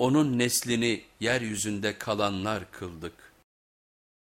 onun neslini yeryüzünde kalanlar kıldık.